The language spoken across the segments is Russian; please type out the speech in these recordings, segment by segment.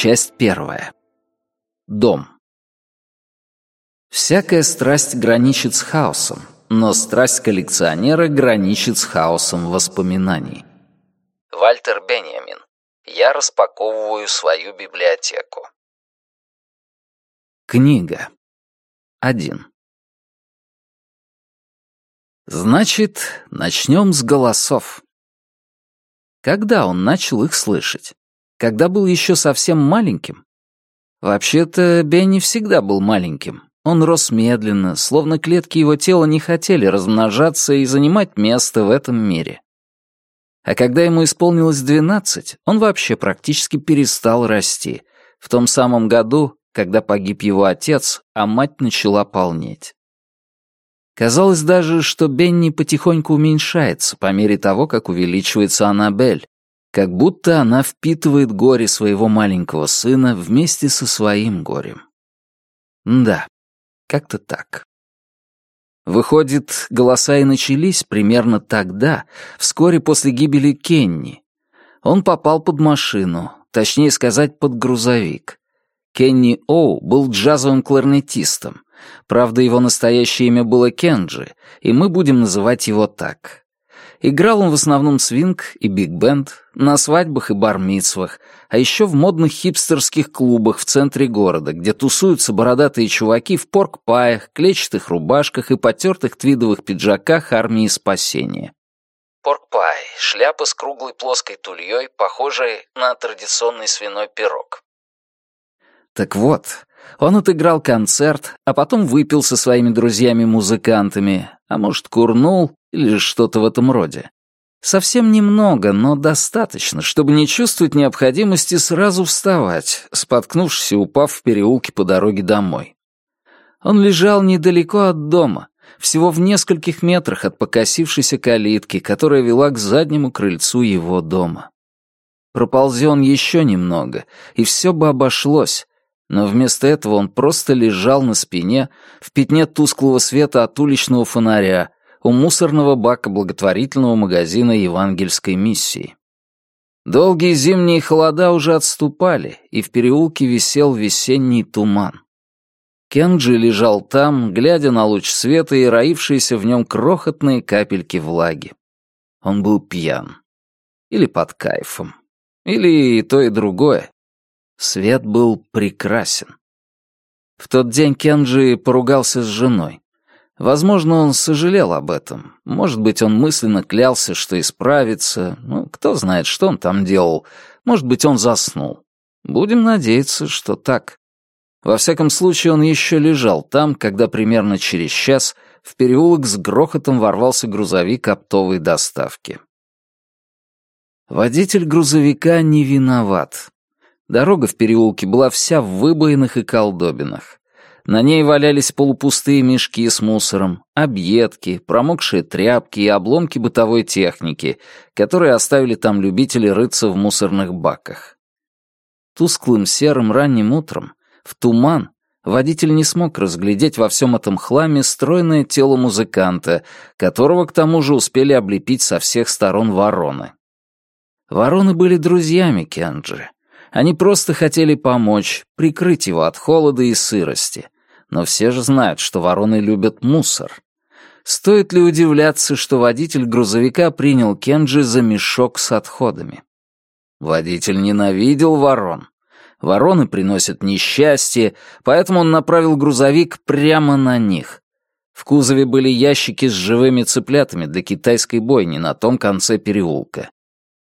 Часть первая. Дом. Всякая страсть граничит с хаосом, но страсть коллекционера граничит с хаосом воспоминаний. Вальтер Бенjamin. Я распаковываю свою библиотеку. Книга. Один. Значит, начнем с голосов. Когда он начал их слышать? Когда был еще совсем маленьким? Вообще-то, Бенни всегда был маленьким. Он рос медленно, словно клетки его тела не хотели размножаться и занимать место в этом мире. А когда ему исполнилось двенадцать, он вообще практически перестал расти, в том самом году, когда погиб его отец, а мать начала полнеть. Казалось даже, что Бенни потихоньку уменьшается по мере того, как увеличивается Аннабель, как будто она впитывает горе своего маленького сына вместе со своим горем. Да, как-то так. Выходит, голоса и начались примерно тогда, вскоре после гибели Кенни. Он попал под машину, точнее сказать, под грузовик. Кенни Оу был джазовым кларнетистом, Правда, его настоящее имя было Кенджи, и мы будем называть его так. Играл он в основном свинг и биг-бенд, на свадьбах и бар-мицвах, а еще в модных хипстерских клубах в центре города, где тусуются бородатые чуваки в порк-паях, клетчатых рубашках и потертых твидовых пиджаках армии спасения. Порк-пай — шляпа с круглой плоской тульей, похожей на традиционный свиной пирог. Так вот, он отыграл концерт, а потом выпил со своими друзьями-музыкантами, а может, курнул или что-то в этом роде. Совсем немного, но достаточно, чтобы не чувствовать необходимости сразу вставать, споткнувшись и упав в переулке по дороге домой. Он лежал недалеко от дома, всего в нескольких метрах от покосившейся калитки, которая вела к заднему крыльцу его дома. Проползи он еще немного, и все бы обошлось, но вместо этого он просто лежал на спине в пятне тусклого света от уличного фонаря у мусорного бака благотворительного магазина евангельской миссии. Долгие зимние холода уже отступали, и в переулке висел весенний туман. Кенджи лежал там, глядя на луч света и роившиеся в нем крохотные капельки влаги. Он был пьян. Или под кайфом. Или и то, и другое. Свет был прекрасен. В тот день Кенджи поругался с женой. Возможно, он сожалел об этом. Может быть, он мысленно клялся, что исправится. Ну, кто знает, что он там делал. Может быть, он заснул. Будем надеяться, что так. Во всяком случае, он еще лежал там, когда примерно через час в переулок с грохотом ворвался грузовик оптовой доставки. Водитель грузовика не виноват. Дорога в переулке была вся в выбоинах и колдобинах. На ней валялись полупустые мешки с мусором, объедки, промокшие тряпки и обломки бытовой техники, которые оставили там любители рыться в мусорных баках. Тусклым серым ранним утром, в туман, водитель не смог разглядеть во всем этом хламе стройное тело музыканта, которого к тому же успели облепить со всех сторон вороны. Вороны были друзьями Кенджи. Они просто хотели помочь, прикрыть его от холода и сырости. Но все же знают, что вороны любят мусор. Стоит ли удивляться, что водитель грузовика принял Кенджи за мешок с отходами? Водитель ненавидел ворон. Вороны приносят несчастье, поэтому он направил грузовик прямо на них. В кузове были ящики с живыми цыплятами для китайской бойни на том конце переулка.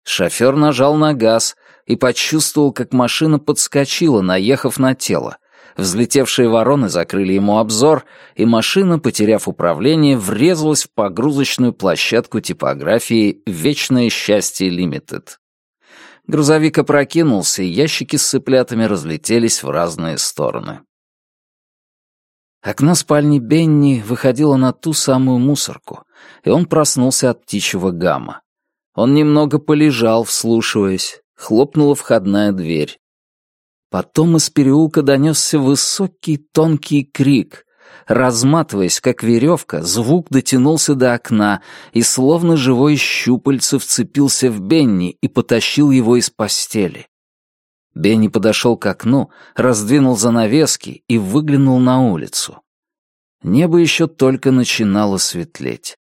Шофер нажал на газ, и почувствовал, как машина подскочила, наехав на тело. Взлетевшие вороны закрыли ему обзор, и машина, потеряв управление, врезалась в погрузочную площадку типографии «Вечное счастье Лимитед». Грузовик опрокинулся, и ящики с цыплятами разлетелись в разные стороны. Окно спальни Бенни выходило на ту самую мусорку, и он проснулся от птичьего гамма. Он немного полежал, вслушиваясь, Хлопнула входная дверь. Потом из переулка донесся высокий тонкий крик. Разматываясь, как веревка, звук дотянулся до окна и словно живой щупальце вцепился в Бенни и потащил его из постели. Бенни подошел к окну, раздвинул занавески и выглянул на улицу. Небо еще только начинало светлеть.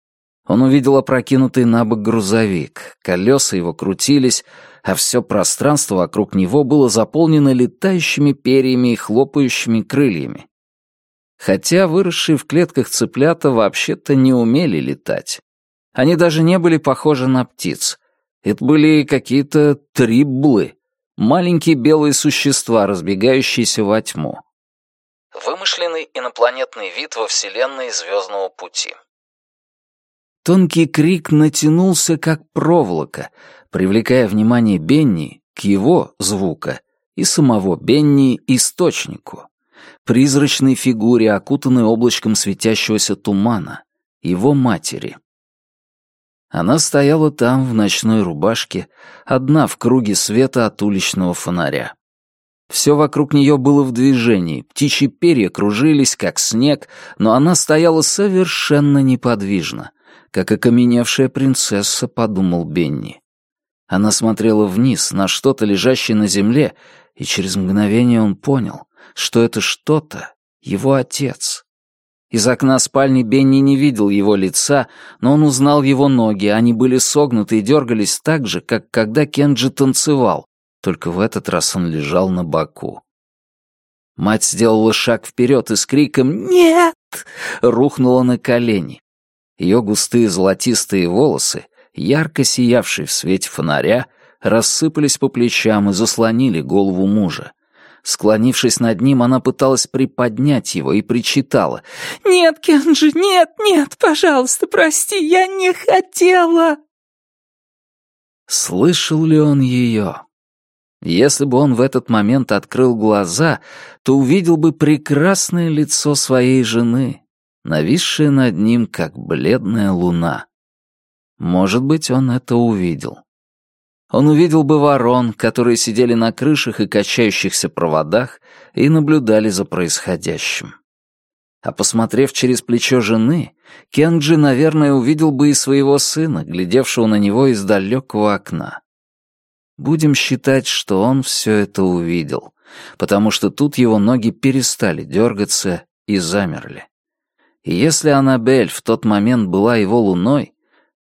Он увидел опрокинутый на бок грузовик, колеса его крутились, а все пространство вокруг него было заполнено летающими перьями и хлопающими крыльями. Хотя выросшие в клетках цыплята вообще-то не умели летать. Они даже не были похожи на птиц. Это были какие-то трибблы, маленькие белые существа, разбегающиеся во тьму. Вымышленный инопланетный вид во Вселенной Звездного пути. Тонкий крик натянулся, как проволока, привлекая внимание Бенни к его, звука, и самого Бенни источнику, призрачной фигуре, окутанной облачком светящегося тумана, его матери. Она стояла там, в ночной рубашке, одна в круге света от уличного фонаря. Все вокруг нее было в движении, птичьи перья кружились, как снег, но она стояла совершенно неподвижно, как окаменевшая принцесса, подумал Бенни. Она смотрела вниз на что-то, лежащее на земле, и через мгновение он понял, что это что-то его отец. Из окна спальни Бенни не видел его лица, но он узнал его ноги, они были согнуты и дергались так же, как когда Кенджи танцевал, только в этот раз он лежал на боку. Мать сделала шаг вперед и с криком «Нет!» рухнула на колени. Ее густые золотистые волосы, ярко сиявшие в свете фонаря, рассыпались по плечам и заслонили голову мужа. Склонившись над ним, она пыталась приподнять его и причитала. «Нет, Кенджи, нет, нет, пожалуйста, прости, я не хотела!» Слышал ли он ее? Если бы он в этот момент открыл глаза, то увидел бы прекрасное лицо своей жены, нависшее над ним, как бледная луна. Может быть, он это увидел. Он увидел бы ворон, которые сидели на крышах и качающихся проводах и наблюдали за происходящим. А посмотрев через плечо жены, Кенджи, наверное, увидел бы и своего сына, глядевшего на него из далекого окна. Будем считать, что он все это увидел, потому что тут его ноги перестали дергаться и замерли. И если Аннабель в тот момент была его луной,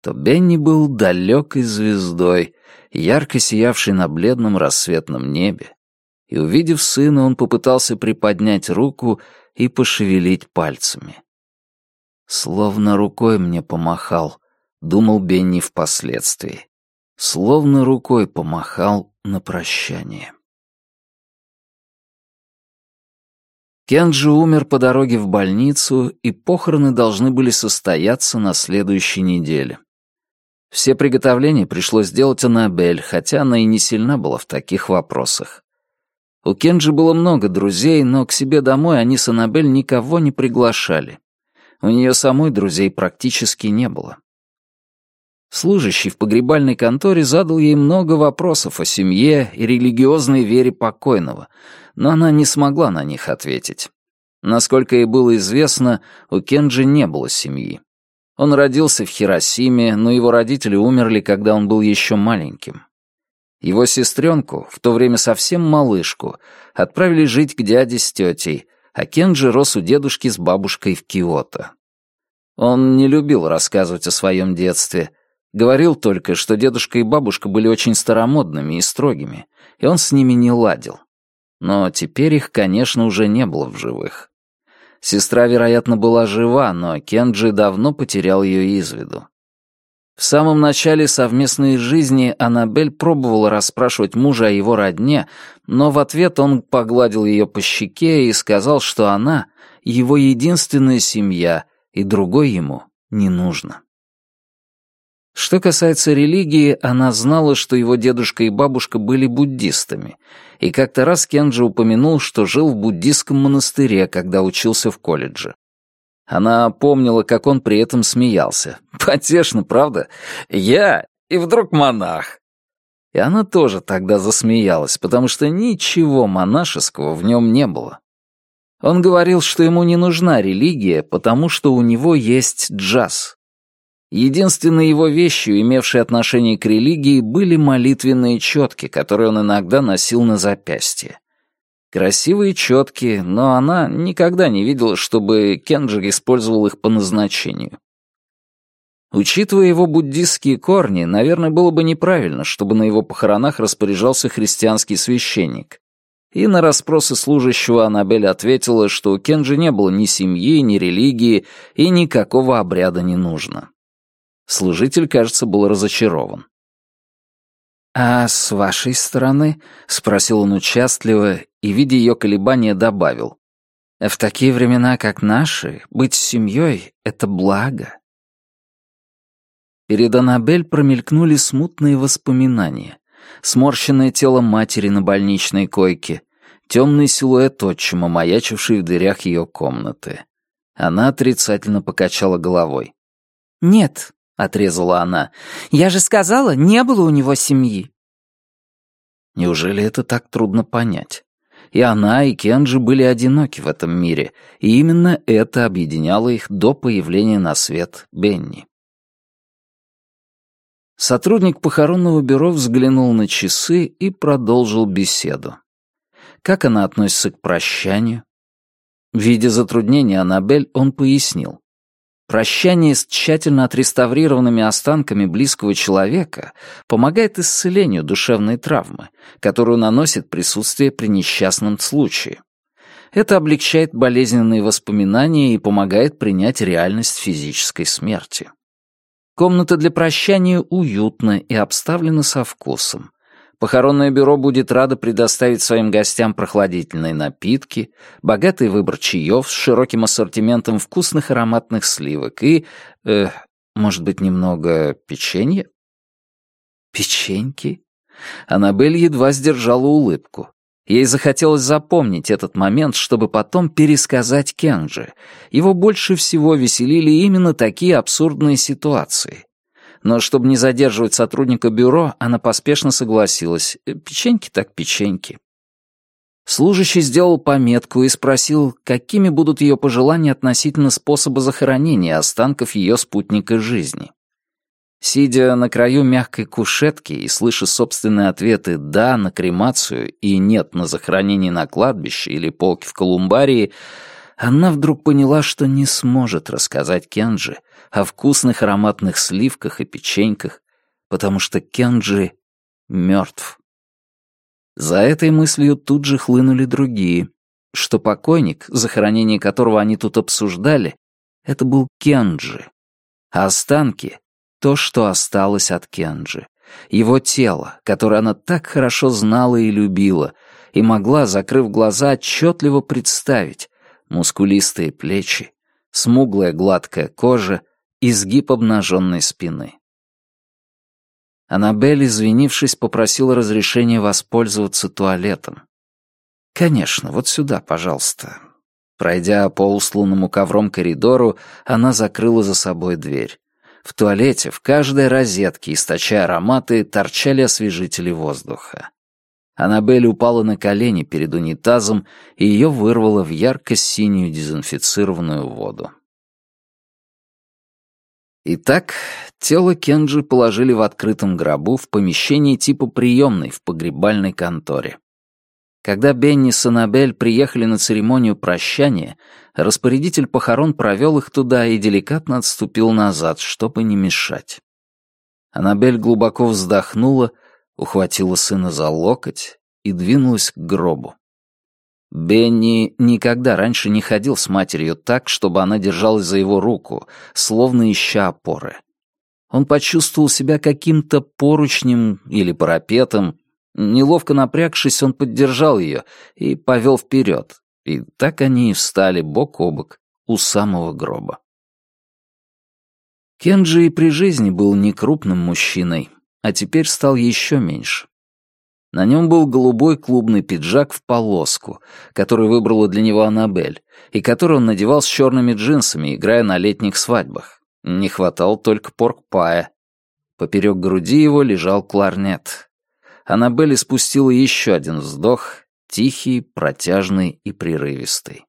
то Бенни был далекой звездой, ярко сиявшей на бледном рассветном небе, и, увидев сына, он попытался приподнять руку и пошевелить пальцами. «Словно рукой мне помахал», — думал Бенни впоследствии. Словно рукой помахал на прощание. Кенджи умер по дороге в больницу, и похороны должны были состояться на следующей неделе. Все приготовления пришлось делать Аннабель, хотя она и не сильна была в таких вопросах. У Кенджи было много друзей, но к себе домой они с Аннабель никого не приглашали. У нее самой друзей практически не было. Служащий в погребальной конторе задал ей много вопросов о семье и религиозной вере покойного, но она не смогла на них ответить. Насколько ей было известно, у Кенджи не было семьи. Он родился в Хиросиме, но его родители умерли, когда он был еще маленьким. Его сестренку, в то время совсем малышку, отправили жить к дяде с тетей, а Кенджи рос у дедушки с бабушкой в Киото. Он не любил рассказывать о своем детстве. Говорил только, что дедушка и бабушка были очень старомодными и строгими, и он с ними не ладил. Но теперь их, конечно, уже не было в живых. Сестра, вероятно, была жива, но Кенджи давно потерял ее из виду. В самом начале совместной жизни Аннабель пробовала расспрашивать мужа о его родне, но в ответ он погладил ее по щеке и сказал, что она — его единственная семья, и другой ему не нужно. Что касается религии, она знала, что его дедушка и бабушка были буддистами, и как-то раз Кенджи упомянул, что жил в буддистском монастыре, когда учился в колледже. Она помнила, как он при этом смеялся. Потешно, правда? Я и вдруг монах. И она тоже тогда засмеялась, потому что ничего монашеского в нем не было. Он говорил, что ему не нужна религия, потому что у него есть джаз. Единственной его вещью, имевшей отношение к религии, были молитвенные четки, которые он иногда носил на запястье. Красивые четки, но она никогда не видела, чтобы Кенджик использовал их по назначению. Учитывая его буддистские корни, наверное, было бы неправильно, чтобы на его похоронах распоряжался христианский священник. И на расспросы служащего Аннабель ответила, что у Кенджи не было ни семьи, ни религии, и никакого обряда не нужно. Служитель, кажется, был разочарован. «А с вашей стороны?» — спросил он участливо и, видя ее колебания, добавил. «В такие времена, как наши, быть семьей — это благо». Перед Аннабель промелькнули смутные воспоминания. Сморщенное тело матери на больничной койке, темный силуэт отчима, маячивший в дверях ее комнаты. Она отрицательно покачала головой. «Нет», — отрезала она, — «я же сказала, не было у него семьи». Неужели это так трудно понять? И она, и Кенджи были одиноки в этом мире, и именно это объединяло их до появления на свет Бенни. Сотрудник похоронного бюро взглянул на часы и продолжил беседу. Как она относится к прощанию? Видя затруднения Аннабель, он пояснил. Прощание с тщательно отреставрированными останками близкого человека помогает исцелению душевной травмы, которую наносит присутствие при несчастном случае. Это облегчает болезненные воспоминания и помогает принять реальность физической смерти. Комната для прощания уютна и обставлена со вкусом. Похоронное бюро будет радо предоставить своим гостям прохладительные напитки, богатый выбор чаев с широким ассортиментом вкусных ароматных сливок и, э, может быть, немного печенья? Печеньки? Аннабель едва сдержала улыбку. Ей захотелось запомнить этот момент, чтобы потом пересказать Кенджи. Его больше всего веселили именно такие абсурдные ситуации. Но чтобы не задерживать сотрудника бюро, она поспешно согласилась. Печеньки так печеньки. Служащий сделал пометку и спросил, какими будут ее пожелания относительно способа захоронения останков ее спутника жизни. Сидя на краю мягкой кушетки и слыша собственные ответы «да» на кремацию и «нет» на захоронение на кладбище или полке в колумбарии, она вдруг поняла, что не сможет рассказать Кенджи о вкусных ароматных сливках и печеньках, потому что Кенджи мертв. За этой мыслью тут же хлынули другие, что покойник, захоронение которого они тут обсуждали, это был Кенджи, а останки то, что осталось от Кенджи. Его тело, которое она так хорошо знала и любила, и могла, закрыв глаза, отчетливо представить мускулистые плечи, смуглая гладкая кожа, изгиб обнаженной спины. Аннабель, извинившись, попросила разрешения воспользоваться туалетом. «Конечно, вот сюда, пожалуйста». Пройдя по усланному ковром коридору, она закрыла за собой дверь. В туалете в каждой розетке, источая ароматы, торчали освежители воздуха. Аннабель упала на колени перед унитазом, и ее вырвало в ярко-синюю дезинфицированную воду. Итак, тело Кенджи положили в открытом гробу в помещении типа приемной в погребальной конторе. Когда Бенни с Аннабель приехали на церемонию прощания, распорядитель похорон провел их туда и деликатно отступил назад, чтобы не мешать. Аннабель глубоко вздохнула, ухватила сына за локоть и двинулась к гробу. Бенни никогда раньше не ходил с матерью так, чтобы она держалась за его руку, словно ища опоры. Он почувствовал себя каким-то поручнем или парапетом, Неловко напрягшись, он поддержал ее и повел вперед. И так они и встали бок о бок у самого гроба. Кенджи и при жизни был не крупным мужчиной, а теперь стал еще меньше. На нем был голубой клубный пиджак в полоску, который выбрала для него Аннабель, и который он надевал с черными джинсами, играя на летних свадьбах. Не хватало только порк-пая. Поперек груди его лежал кларнет. Аннабель спустила еще один вздох, тихий, протяжный и прерывистый.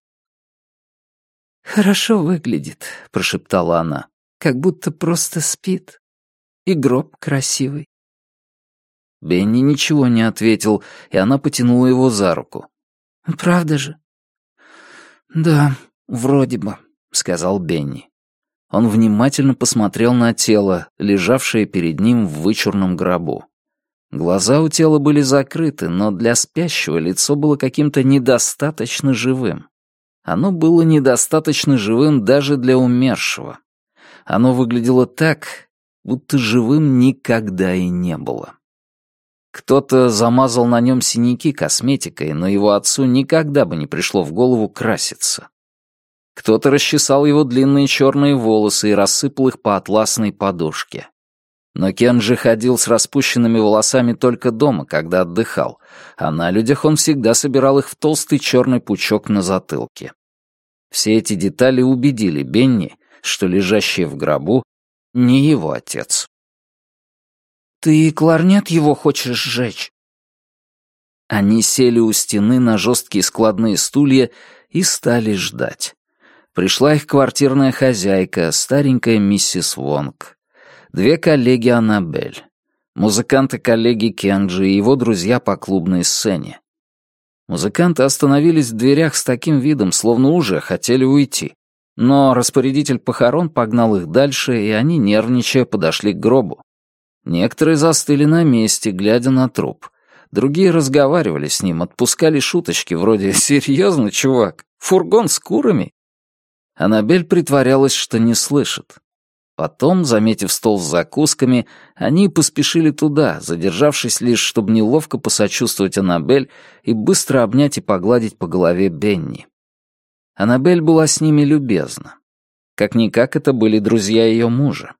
«Хорошо выглядит», — прошептала она. как будто просто спит. И гроб красивый. Бенни ничего не ответил, и она потянула его за руку. «Правда же?» «Да, вроде бы», — сказал Бенни. Он внимательно посмотрел на тело, лежавшее перед ним в вычурном гробу. Глаза у тела были закрыты, но для спящего лицо было каким-то недостаточно живым. Оно было недостаточно живым даже для умершего. Оно выглядело так, будто живым никогда и не было. Кто-то замазал на нем синяки косметикой, но его отцу никогда бы не пришло в голову краситься. Кто-то расчесал его длинные черные волосы и рассыпал их по атласной подушке. Но Кенджи ходил с распущенными волосами только дома, когда отдыхал, а на людях он всегда собирал их в толстый черный пучок на затылке. Все эти детали убедили Бенни, что лежащий в гробу не его отец. «Ты кларнет его хочешь сжечь?» Они сели у стены на жесткие складные стулья и стали ждать. Пришла их квартирная хозяйка, старенькая миссис Вонг. Две коллеги Аннабель. Музыканты-коллеги Кенджи и его друзья по клубной сцене. Музыканты остановились в дверях с таким видом, словно уже хотели уйти. Но распорядитель похорон погнал их дальше, и они, нервничая, подошли к гробу. Некоторые застыли на месте, глядя на труп. Другие разговаривали с ним, отпускали шуточки вроде «Серьезно, чувак? Фургон с курами?» Аннабель притворялась, что не слышит. Потом, заметив стол с закусками, они поспешили туда, задержавшись лишь, чтобы неловко посочувствовать Аннабель и быстро обнять и погладить по голове Бенни. Аннабель была с ними любезна. Как-никак это были друзья ее мужа.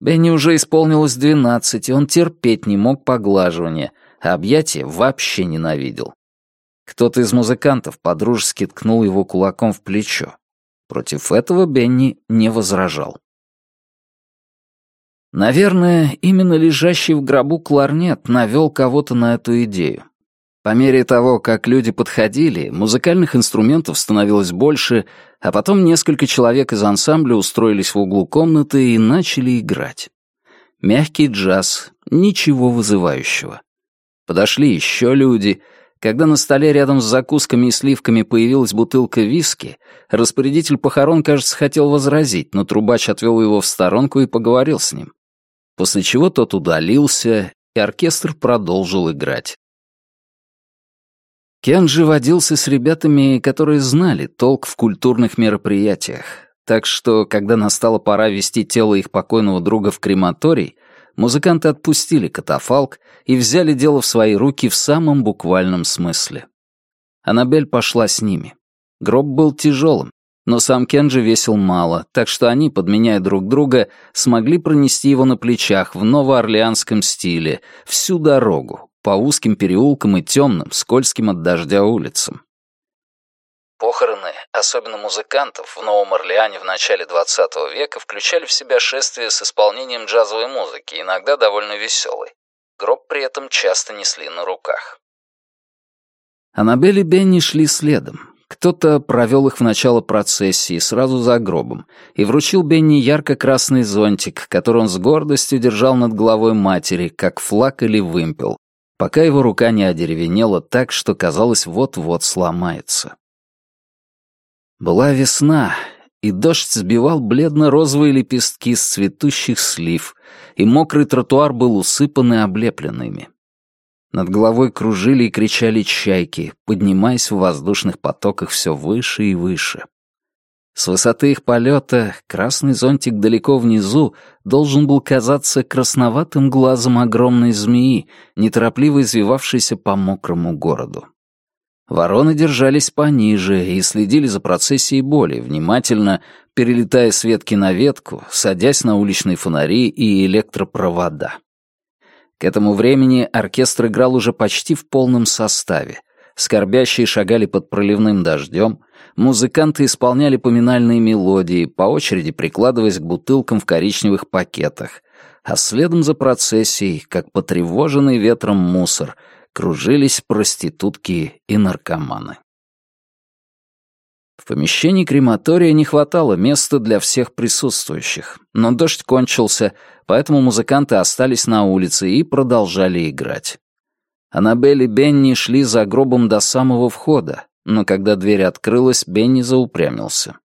Бенни уже исполнилось двенадцать, и он терпеть не мог поглаживания, а объятия вообще ненавидел. Кто-то из музыкантов подружески ткнул его кулаком в плечо. Против этого Бенни не возражал. Наверное, именно лежащий в гробу кларнет навел кого-то на эту идею. По мере того, как люди подходили, музыкальных инструментов становилось больше, а потом несколько человек из ансамбля устроились в углу комнаты и начали играть. Мягкий джаз, ничего вызывающего. Подошли еще люди. Когда на столе рядом с закусками и сливками появилась бутылка виски, распорядитель похорон, кажется, хотел возразить, но трубач отвел его в сторонку и поговорил с ним. После чего тот удалился, и оркестр продолжил играть. Кенджи водился с ребятами, которые знали толк в культурных мероприятиях, так что, когда настала пора вести тело их покойного друга в крематорий, музыканты отпустили катафалк и взяли дело в свои руки в самом буквальном смысле. Аннабель пошла с ними. Гроб был тяжелым, но сам Кенджи весил мало, так что они, подменяя друг друга, смогли пронести его на плечах в новоорлеанском стиле всю дорогу, по узким переулкам и темным, скользким от дождя улицам. Похороны, особенно музыкантов, в Новом Орлеане в начале XX века включали в себя шествие с исполнением джазовой музыки, иногда довольно веселой. Гроб при этом часто несли на руках. Аннабель и Бенни шли следом. Кто-то провел их в начало процессии, сразу за гробом, и вручил Бенни ярко-красный зонтик, который он с гордостью держал над головой матери, как флаг или вымпел, пока его рука не одеревенела так, что казалось вот-вот сломается. Была весна, и дождь сбивал бледно-розовые лепестки с цветущих слив, и мокрый тротуар был усыпан и облеплен ими. Над головой кружили и кричали чайки, поднимаясь в воздушных потоках все выше и выше. С высоты их полета красный зонтик далеко внизу должен был казаться красноватым глазом огромной змеи, неторопливо извивавшейся по мокрому городу. Вороны держались пониже и следили за процессией более внимательно, перелетая с ветки на ветку, садясь на уличные фонари и электропровода. К этому времени оркестр играл уже почти в полном составе. Скорбящие шагали под проливным дождем, музыканты исполняли поминальные мелодии, по очереди прикладываясь к бутылкам в коричневых пакетах, а следом за процессией, как потревоженный ветром мусор, кружились проститутки и наркоманы. В помещении крематория не хватало места для всех присутствующих, но дождь кончился, поэтому музыканты остались на улице и продолжали играть. Аннабель и Бенни шли за гробом до самого входа, но когда дверь открылась, Бенни заупрямился.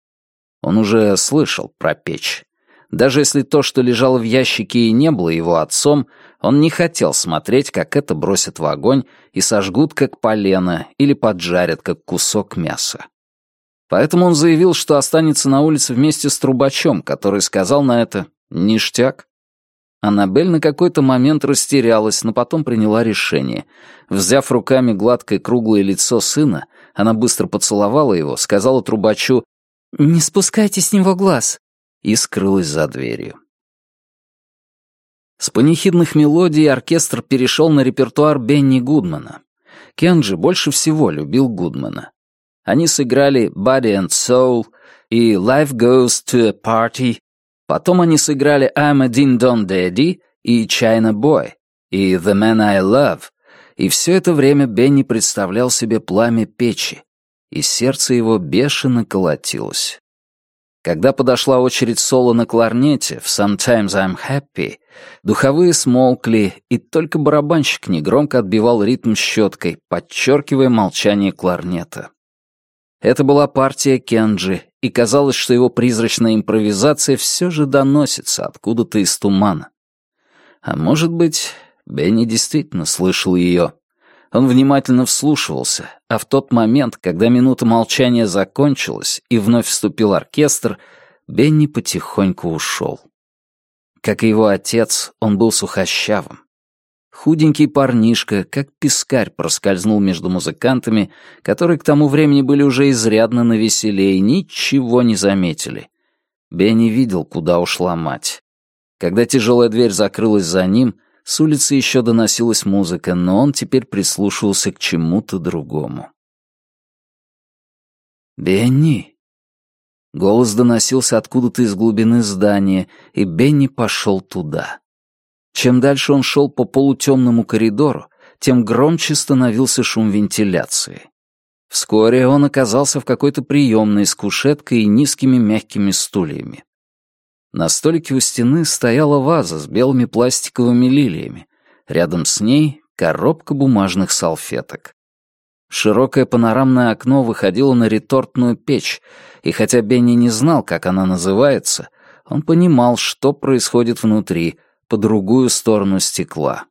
Он уже слышал про печь. Даже если то, что лежало в ящике, и не было его отцом, он не хотел смотреть, как это бросят в огонь и сожгут, как полено, или поджарят, как кусок мяса. Поэтому он заявил, что останется на улице вместе с трубачом, который сказал на это «ништяк». Аннабель на какой-то момент растерялась, но потом приняла решение. Взяв руками гладкое круглое лицо сына, она быстро поцеловала его, сказала трубачу «Не спускайте с него глаз», и скрылась за дверью. С панихидных мелодий оркестр перешел на репертуар Бенни Гудмана. Кенджи больше всего любил Гудмана. Они сыграли «Body and Soul» и «Life Goes to a Party». Потом они сыграли «I'm a Ding Dong Daddy» и «China Boy» и «The Man I Love». И все это время Бенни представлял себе пламя печи, и сердце его бешено колотилось. Когда подошла очередь соло на кларнете в «Sometimes I'm Happy», духовые смолкли, и только барабанщик негромко отбивал ритм щеткой, подчеркивая молчание кларнета. Это была партия Кенджи, и казалось, что его призрачная импровизация все же доносится откуда-то из тумана. А может быть, Бенни действительно слышал ее. Он внимательно вслушивался, а в тот момент, когда минута молчания закончилась и вновь вступил оркестр, Бенни потихоньку ушел. Как и его отец, он был сухощавым. Худенький парнишка, как пескарь, проскользнул между музыкантами, которые к тому времени были уже изрядно навеселее и ничего не заметили. Бенни видел, куда ушла мать. Когда тяжелая дверь закрылась за ним, с улицы еще доносилась музыка, но он теперь прислушивался к чему-то другому. «Бенни!» Голос доносился откуда-то из глубины здания, и Бенни пошел туда. Чем дальше он шел по полутемному коридору, тем громче становился шум вентиляции. Вскоре он оказался в какой-то приемной с кушеткой и низкими мягкими стульями. На столике у стены стояла ваза с белыми пластиковыми лилиями. Рядом с ней коробка бумажных салфеток. Широкое панорамное окно выходило на ретортную печь, и хотя Бенни не знал, как она называется, он понимал, что происходит внутри, по другую сторону стекла.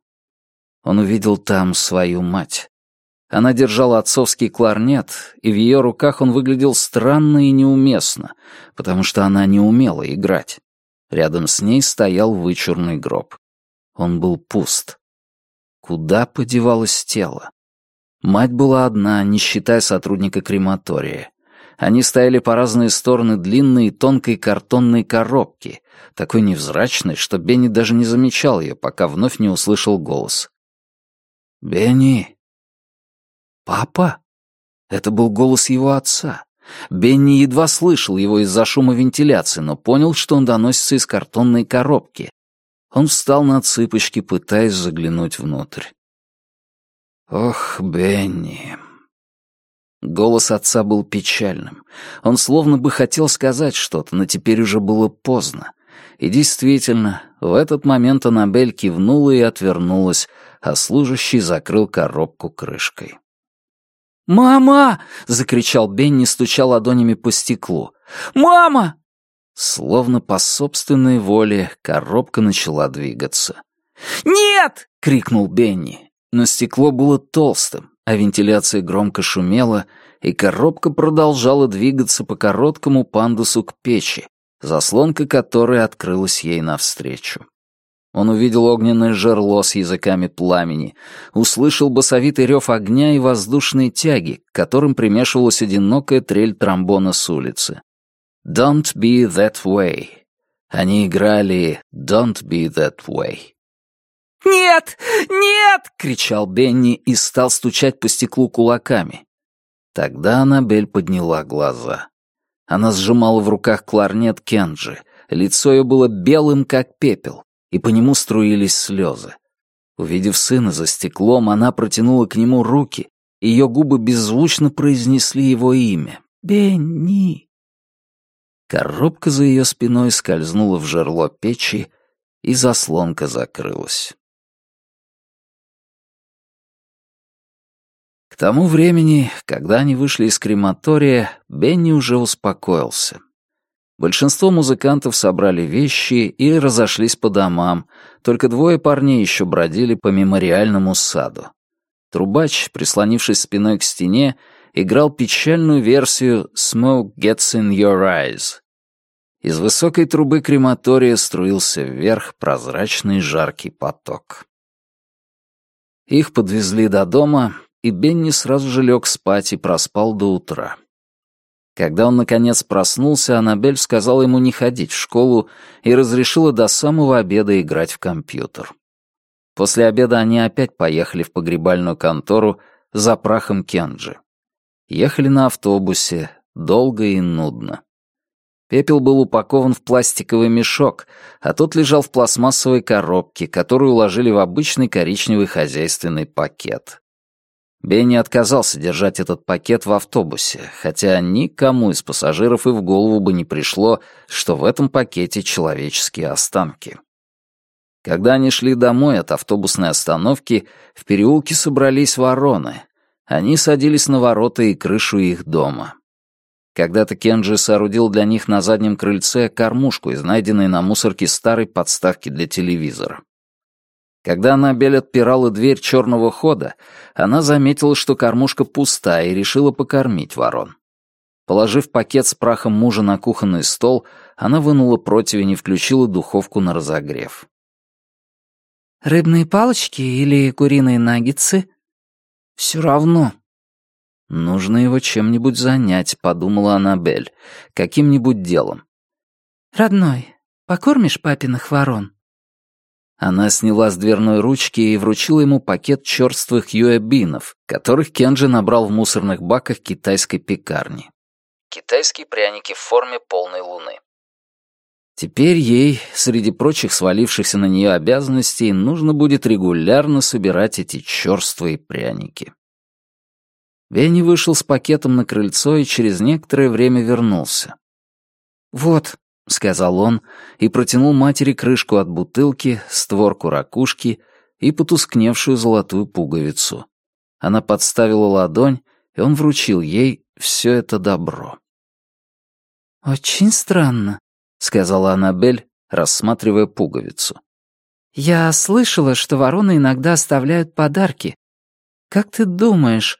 Он увидел там свою мать. Она держала отцовский кларнет, и в ее руках он выглядел странно и неуместно, потому что она не умела играть. Рядом с ней стоял вычурный гроб. Он был пуст. Куда подевалось тело? Мать была одна, не считая сотрудника крематория. Они стояли по разные стороны длинной и тонкой картонной коробки, такой невзрачной, что Бенни даже не замечал ее, пока вновь не услышал голос. «Бенни!» «Папа?» Это был голос его отца. Бенни едва слышал его из-за шума вентиляции, но понял, что он доносится из картонной коробки. Он встал на цыпочки, пытаясь заглянуть внутрь. «Ох, Бенни!» Голос отца был печальным. Он словно бы хотел сказать что-то, но теперь уже было поздно. И действительно, в этот момент Аннабель кивнула и отвернулась, а служащий закрыл коробку крышкой. «Мама!» — закричал Бенни, стуча ладонями по стеклу. «Мама!» Словно по собственной воле коробка начала двигаться. «Нет!» — крикнул Бенни. Но стекло было толстым, а вентиляция громко шумела, и коробка продолжала двигаться по короткому пандусу к печи, заслонка которой открылась ей навстречу. Он увидел огненное жерло с языками пламени, услышал басовитый рев огня и воздушные тяги, к которым примешивалась одинокая трель тромбона с улицы. «Don't be that way». Они играли «Don't be that way». «Нет! Нет!» — кричал Бенни и стал стучать по стеклу кулаками. Тогда Аннабель подняла глаза. Она сжимала в руках кларнет Кенджи. Лицо ее было белым, как пепел и по нему струились слезы. Увидев сына за стеклом, она протянула к нему руки, и ее губы беззвучно произнесли его имя. Бенни!» Коробка за ее спиной скользнула в жерло печи, и заслонка закрылась. К тому времени, когда они вышли из крематория, Бенни уже успокоился. Большинство музыкантов собрали вещи и разошлись по домам, только двое парней еще бродили по мемориальному саду. Трубач, прислонившись спиной к стене, играл печальную версию «Smoke gets in your eyes». Из высокой трубы крематория струился вверх прозрачный жаркий поток. Их подвезли до дома, и Бенни сразу же лег спать и проспал до утра. Когда он, наконец, проснулся, Аннабель сказала ему не ходить в школу и разрешила до самого обеда играть в компьютер. После обеда они опять поехали в погребальную контору за прахом Кенджи. Ехали на автобусе, долго и нудно. Пепел был упакован в пластиковый мешок, а тот лежал в пластмассовой коробке, которую уложили в обычный коричневый хозяйственный пакет. Бенни отказался держать этот пакет в автобусе, хотя никому из пассажиров и в голову бы не пришло, что в этом пакете человеческие останки. Когда они шли домой от автобусной остановки, в переулке собрались вороны. Они садились на ворота и крышу их дома. Когда-то Кенджи соорудил для них на заднем крыльце кормушку из найденной на мусорке старой подставки для телевизора. Когда Аннабель отпирала дверь черного хода, она заметила, что кормушка пуста, и решила покормить ворон. Положив пакет с прахом мужа на кухонный стол, она вынула противень и включила духовку на разогрев. «Рыбные палочки или куриные наггетсы?» «Все равно». «Нужно его чем-нибудь занять», — подумала Аннабель, — «каким-нибудь делом». «Родной, покормишь папиных ворон?» Она сняла с дверной ручки и вручила ему пакет черствых юэбинов, которых Кенджи набрал в мусорных баках китайской пекарни. Китайские пряники в форме полной луны. Теперь ей, среди прочих свалившихся на нее обязанностей, нужно будет регулярно собирать эти черствые пряники. Венни вышел с пакетом на крыльцо и через некоторое время вернулся. «Вот», — сказал он и протянул матери крышку от бутылки, створку ракушки и потускневшую золотую пуговицу. Она подставила ладонь, и он вручил ей все это добро. «Очень странно», — сказала Аннабель, рассматривая пуговицу. «Я слышала, что вороны иногда оставляют подарки. Как ты думаешь...»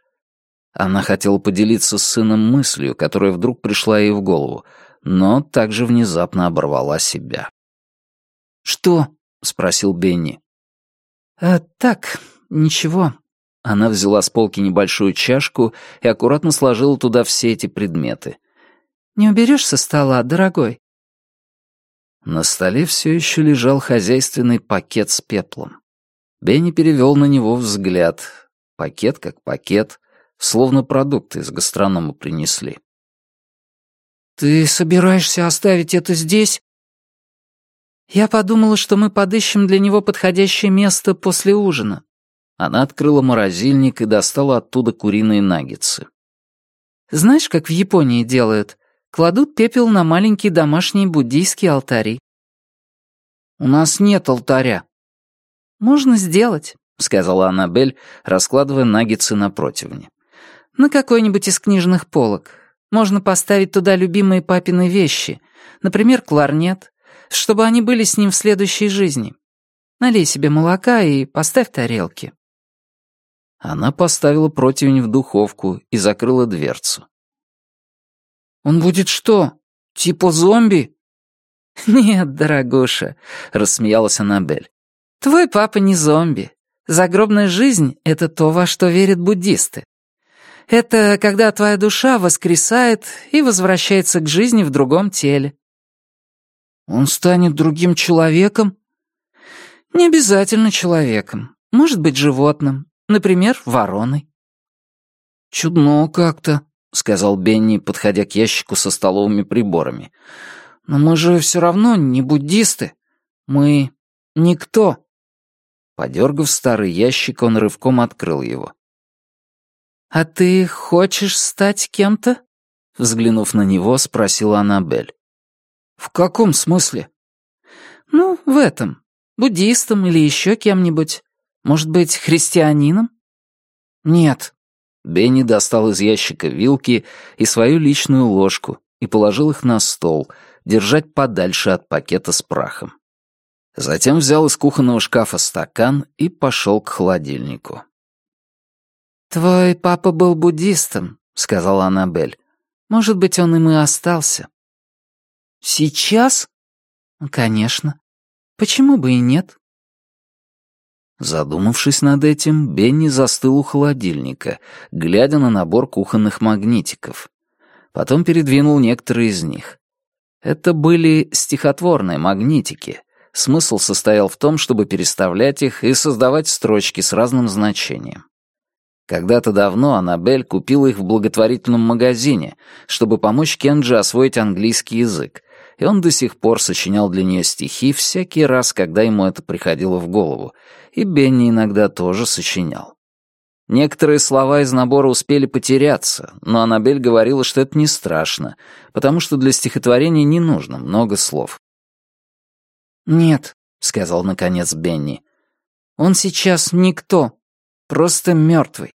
Она хотела поделиться с сыном мыслью, которая вдруг пришла ей в голову — но также внезапно оборвала себя. «Что?» — спросил Бенни. «А, так, ничего». Она взяла с полки небольшую чашку и аккуратно сложила туда все эти предметы. «Не уберешь со стола, дорогой?» На столе все еще лежал хозяйственный пакет с пеплом. Бенни перевел на него взгляд. Пакет как пакет, словно продукты из гастронома принесли. «Ты собираешься оставить это здесь?» «Я подумала, что мы подыщем для него подходящее место после ужина». Она открыла морозильник и достала оттуда куриные наггетсы. «Знаешь, как в Японии делают? Кладут пепел на маленькие домашние буддийские алтари». «У нас нет алтаря». «Можно сделать», — сказала Аннабель, раскладывая наггетсы на противне. «На какой-нибудь из книжных полок. Можно поставить туда любимые папины вещи, например, кларнет, чтобы они были с ним в следующей жизни. Налей себе молока и поставь тарелки». Она поставила противень в духовку и закрыла дверцу. «Он будет что, типа зомби?» «Нет, дорогуша», — рассмеялась Аннабель. «Твой папа не зомби. Загробная жизнь — это то, во что верят буддисты. Это когда твоя душа воскресает и возвращается к жизни в другом теле. Он станет другим человеком? Не обязательно человеком. Может быть, животным. Например, вороной. «Чудно как-то», — сказал Бенни, подходя к ящику со столовыми приборами. «Но мы же все равно не буддисты. Мы никто». Подергав старый ящик, он рывком открыл его. «А ты хочешь стать кем-то?» Взглянув на него, спросила Аннабель. «В каком смысле?» «Ну, в этом. Буддистом или еще кем-нибудь. Может быть, христианином?» «Нет». Бенни достал из ящика вилки и свою личную ложку и положил их на стол, держать подальше от пакета с прахом. Затем взял из кухонного шкафа стакан и пошел к холодильнику. «Твой папа был буддистом», — сказала Аннабель. «Может быть, он им и остался». «Сейчас?» «Конечно. Почему бы и нет?» Задумавшись над этим, Бенни застыл у холодильника, глядя на набор кухонных магнитиков. Потом передвинул некоторые из них. Это были стихотворные магнитики. Смысл состоял в том, чтобы переставлять их и создавать строчки с разным значением. Когда-то давно Аннабель купила их в благотворительном магазине, чтобы помочь Кенджи освоить английский язык, и он до сих пор сочинял для нее стихи всякий раз, когда ему это приходило в голову, и Бенни иногда тоже сочинял. Некоторые слова из набора успели потеряться, но Аннабель говорила, что это не страшно, потому что для стихотворения не нужно много слов. «Нет», — сказал наконец Бенни, — «он сейчас никто, просто мертвый.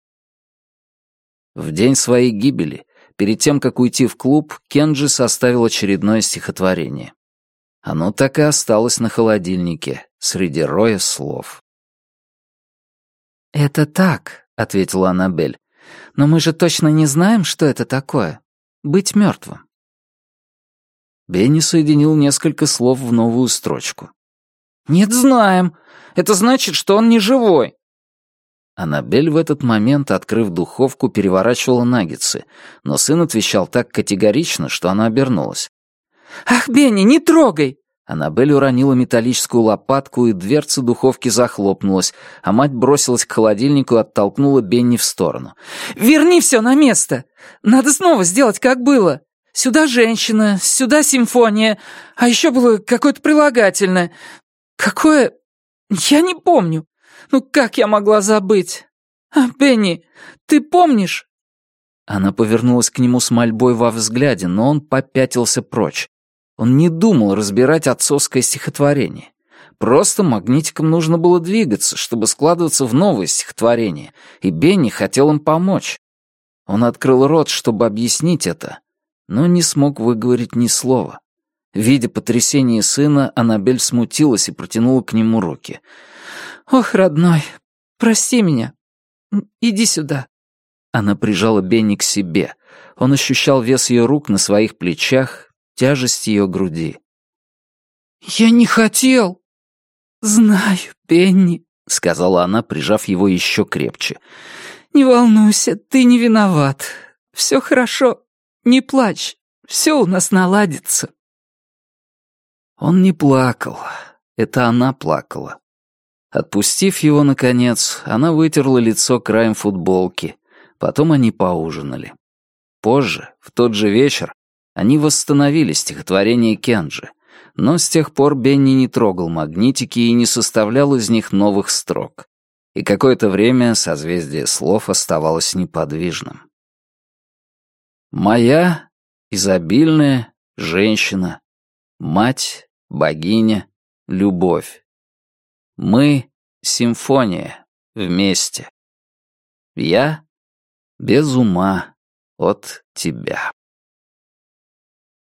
В день своей гибели, перед тем, как уйти в клуб, Кенджи составил очередное стихотворение. Оно так и осталось на холодильнике, среди роя слов. «Это так», — ответила Аннабель. «Но мы же точно не знаем, что это такое. Быть мертвым». Бенни соединил несколько слов в новую строчку. «Нет, знаем. Это значит, что он не живой. Аннабель в этот момент, открыв духовку, переворачивала наггетсы, но сын отвечал так категорично, что она обернулась. «Ах, Бенни, не трогай!» Аннабель уронила металлическую лопатку, и дверца духовки захлопнулась, а мать бросилась к холодильнику и оттолкнула Бенни в сторону. «Верни все на место! Надо снова сделать, как было! Сюда женщина, сюда симфония, а еще было какое-то прилагательное. Какое... Я не помню. Ну как я могла забыть? А, Бенни, ты помнишь?» Она повернулась к нему с мольбой во взгляде, но он попятился прочь. Он не думал разбирать отцовское стихотворение. Просто магнитикам нужно было двигаться, чтобы складываться в новое стихотворение, и Бенни хотел им помочь. Он открыл рот, чтобы объяснить это, но не смог выговорить ни слова. Видя потрясение сына, Аннабель смутилась и протянула к нему руки — «Ох, родной, прости меня. Иди сюда». Она прижала Бенни к себе. Он ощущал вес ее рук на своих плечах, тяжесть ее груди. «Я не хотел». «Знаю, Бенни», — сказала она, прижав его еще крепче. «Не волнуйся, ты не виноват. Все хорошо. Не плачь. Все у нас наладится». Он не плакал. Это она плакала. Отпустив его, наконец, она вытерла лицо краем футболки. Потом они поужинали. Позже, в тот же вечер, они восстановили стихотворение Кенджи, но с тех пор Бенни не трогал магнитики и не составлял из них новых строк. И какое-то время созвездие слов оставалось неподвижным. «Моя изобильная женщина, мать, богиня, любовь. Мы — симфония, вместе. Я без ума от тебя.